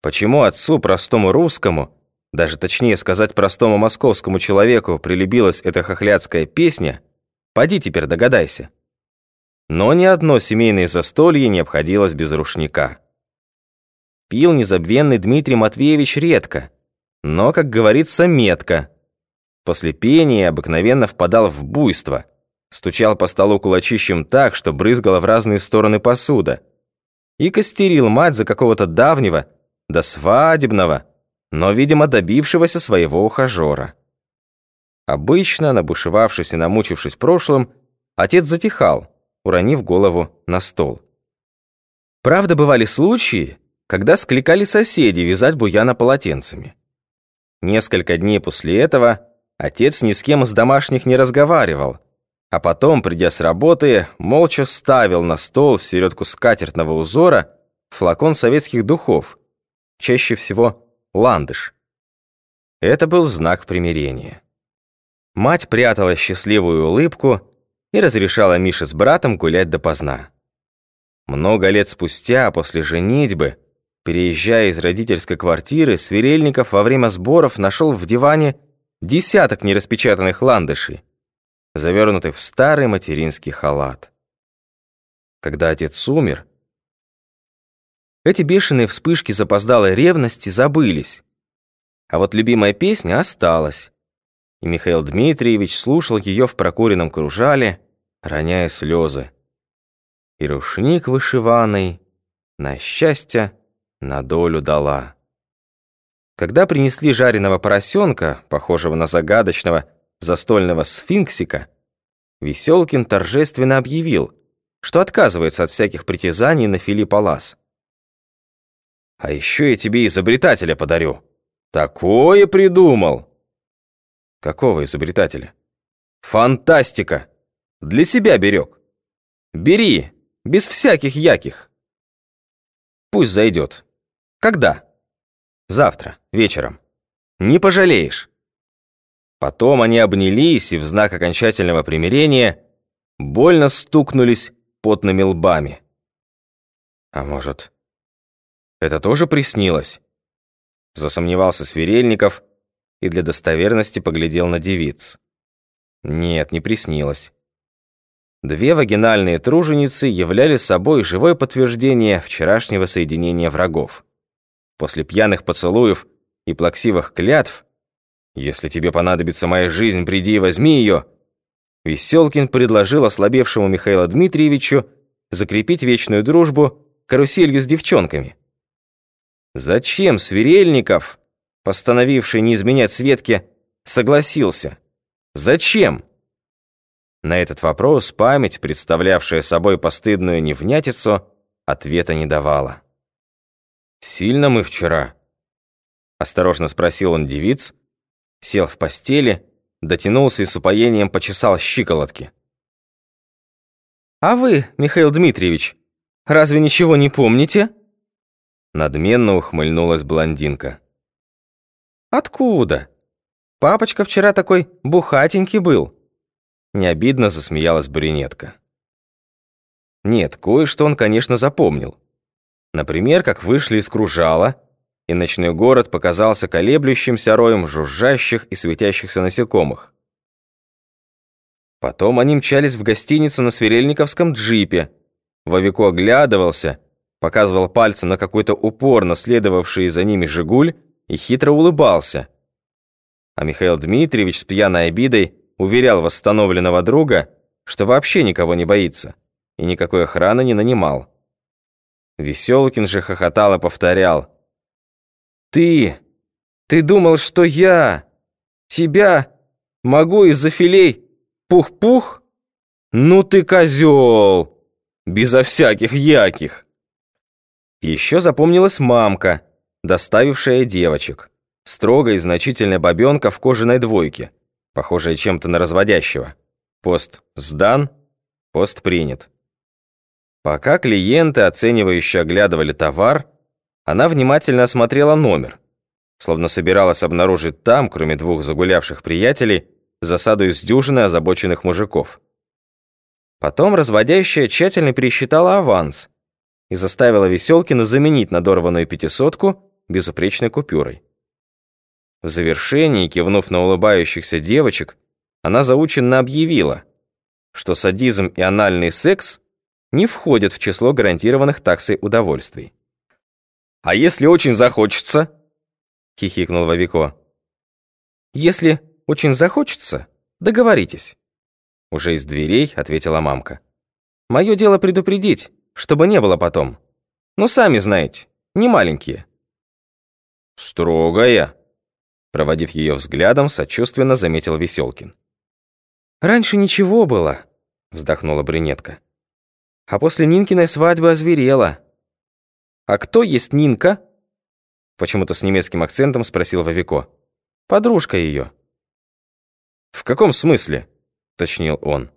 Почему отцу, простому русскому, даже точнее сказать простому московскому человеку, прилюбилась эта хохлядская песня, поди теперь догадайся. Но ни одно семейное застолье не обходилось без рушника. Пил незабвенный Дмитрий Матвеевич редко, но, как говорится, метко. После пения обыкновенно впадал в буйство, стучал по столу кулачищем так, что брызгала в разные стороны посуда, и костерил мать за какого-то давнего, до свадебного, но, видимо, добившегося своего ухажера. Обычно, набушевавшись и намучившись прошлым, отец затихал, уронив голову на стол. Правда, бывали случаи, когда скликали соседи вязать буяна полотенцами. Несколько дней после этого отец ни с кем из домашних не разговаривал, а потом, придя с работы, молча ставил на стол в середку скатертного узора флакон советских духов, чаще всего ландыш. Это был знак примирения. Мать прятала счастливую улыбку и разрешала Мише с братом гулять допоздна. Много лет спустя, после женитьбы, переезжая из родительской квартиры, Сверельников во время сборов нашел в диване десяток нераспечатанных ландышей, завернутых в старый материнский халат. Когда отец умер, эти бешеные вспышки запоздалой ревности забылись. А вот любимая песня осталась. И Михаил Дмитриевич слушал ее в прокуренном кружале, роняя слезы. И рушник вышиваный на счастье на долю дала. Когда принесли жареного поросенка, похожего на загадочного застольного сфинксика, Веселкин торжественно объявил, что отказывается от всяких притязаний на Филиппа Лас. А еще я тебе изобретателя подарю. Такое придумал. Какого изобретателя? Фантастика. Для себя берег. Бери, без всяких яких. Пусть зайдет. Когда? Завтра, вечером. Не пожалеешь. Потом они обнялись и в знак окончательного примирения больно стукнулись потными лбами. А может, это тоже приснилось?» Засомневался Сверельников и для достоверности поглядел на девиц. Нет, не приснилось. Две вагинальные труженицы являли собой живое подтверждение вчерашнего соединения врагов. После пьяных поцелуев и плаксивых клятв «Если тебе понадобится моя жизнь, приди и возьми ее», Веселкин предложил ослабевшему Михаилу Дмитриевичу закрепить вечную дружбу каруселью с девчонками. Зачем Сверельников, постановивший не изменять Светке, согласился? Зачем? На этот вопрос память, представлявшая собой постыдную невнятицу, ответа не давала. «Сильно мы вчера?» Осторожно спросил он девиц, сел в постели, дотянулся и с упоением почесал щиколотки. «А вы, Михаил Дмитриевич, разве ничего не помните?» Надменно ухмыльнулась блондинка. «Откуда? Папочка вчера такой бухатенький был». Не обидно засмеялась брюнетка. Нет, кое-что он, конечно, запомнил. Например, как вышли из кружала, и ночной город показался колеблющимся роем жужжащих и светящихся насекомых. Потом они мчались в гостиницу на Сверельниковском джипе. Вовико оглядывался показывал пальцем на какой-то упорно следовавший за ними «Жигуль» и хитро улыбался. А Михаил Дмитриевич с пьяной обидой уверял восстановленного друга, что вообще никого не боится и никакой охраны не нанимал. Веселкин же хохотал и повторял. «Ты! Ты думал, что я тебя могу из-за филей пух-пух? Ну ты козел! Безо всяких яких!» Еще запомнилась мамка, доставившая девочек. Строгая и значительная бабенка в кожаной двойке, похожая чем-то на разводящего. Пост сдан, пост принят. Пока клиенты, оценивающе оглядывали товар, она внимательно осмотрела номер, словно собиралась обнаружить там, кроме двух загулявших приятелей, засаду из дюжины озабоченных мужиков. Потом разводящая тщательно пересчитала аванс – и заставила Веселкина заменить надорванную пятисотку безупречной купюрой. В завершении, кивнув на улыбающихся девочек, она заученно объявила, что садизм и анальный секс не входят в число гарантированных таксой удовольствий. «А если очень захочется?» — хихикнул Вовико. «Если очень захочется, договоритесь». Уже из дверей ответила мамка. «Мое дело предупредить, чтобы не было потом. Ну, сами знаете, не маленькие». «Строгая», — проводив ее взглядом, сочувственно заметил Веселкин. «Раньше ничего было», — вздохнула брюнетка. «А после Нинкиной свадьбы озверела». «А кто есть Нинка?» Почему-то с немецким акцентом спросил Вовико. «Подружка ее». «В каком смысле?» — точнил он.